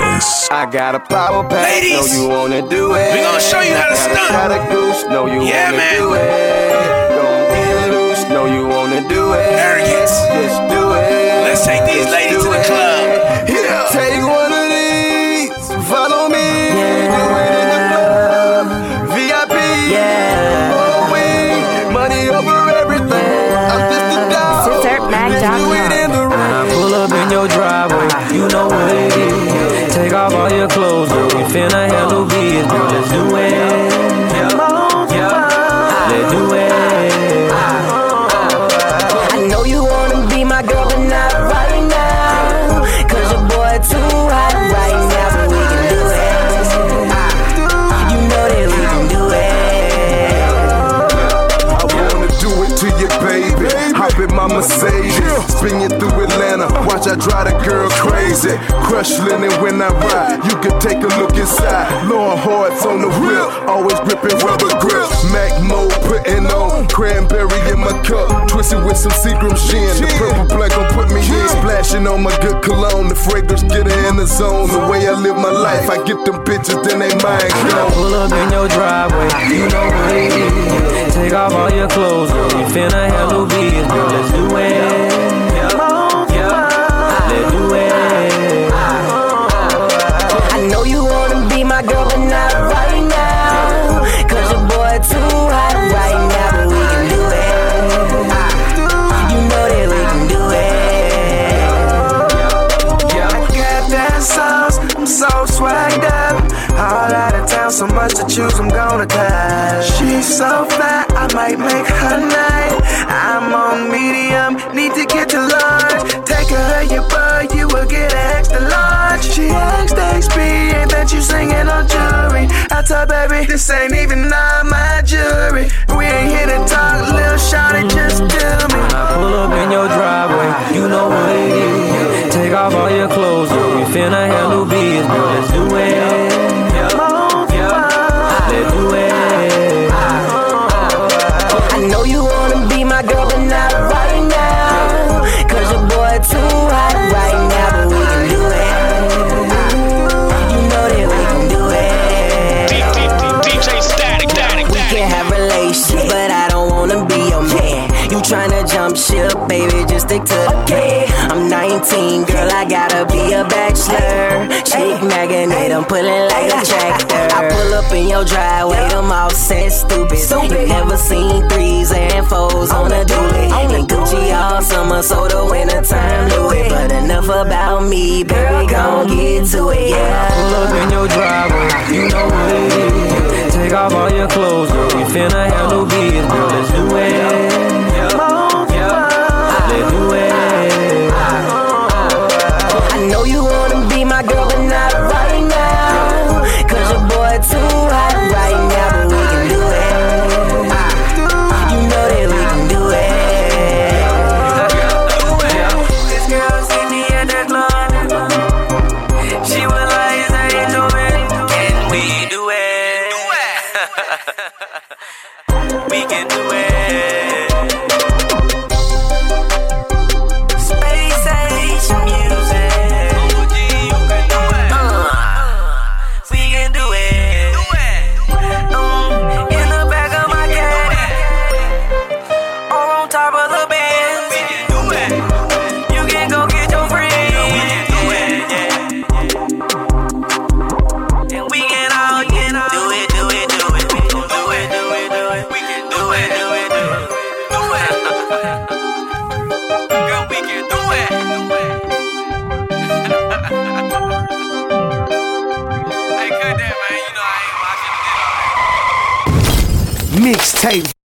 DJs. I got a power pack, Ladies, know you wanna do it. we gonna show you how to stunt. shot of goose, know you Yeah, wanna man. do it. Drive the girl crazy. Crush linen when I ride. You can take a look inside. Long hearts on the wheel, always gripping rubber grip. Mac mode putting on cranberry in my cup. Twisted with some Seagram gin. The purple black gon' put me in. Splashing on my good cologne. The fragrance get her in the zone. The way I live my life, I get them bitches, then they mind gone. Pull up in your driveway, you know what it is. Take off all your clothes, girl. We finna handle biz, girl. Let's do it. So much to choose, I'm gonna clash. She's so fat, I might make her night. I'm on medium, need to get to large. Take her your bar, you will get an extra large. She asked ain't that you singing on jury? I told baby, this ain't even all my jury. We ain't here to talk, little shawty, just do me. When I pull up in your driveway, you know what it is. Take off all your clothes. We finna handle tryna jump ship, baby, just stick to the plan. I'm 19, girl, I gotta be a bachelor. Chick magnet, I'm pulling like a tractor. I pull up in your driveway, them all set stupid. You never seen threes and fours on a dually. And Gucci all summer, so the winter time Louis. But enough about me, baby, gon' get to it, yeah. Pull up in your we can do Mixtape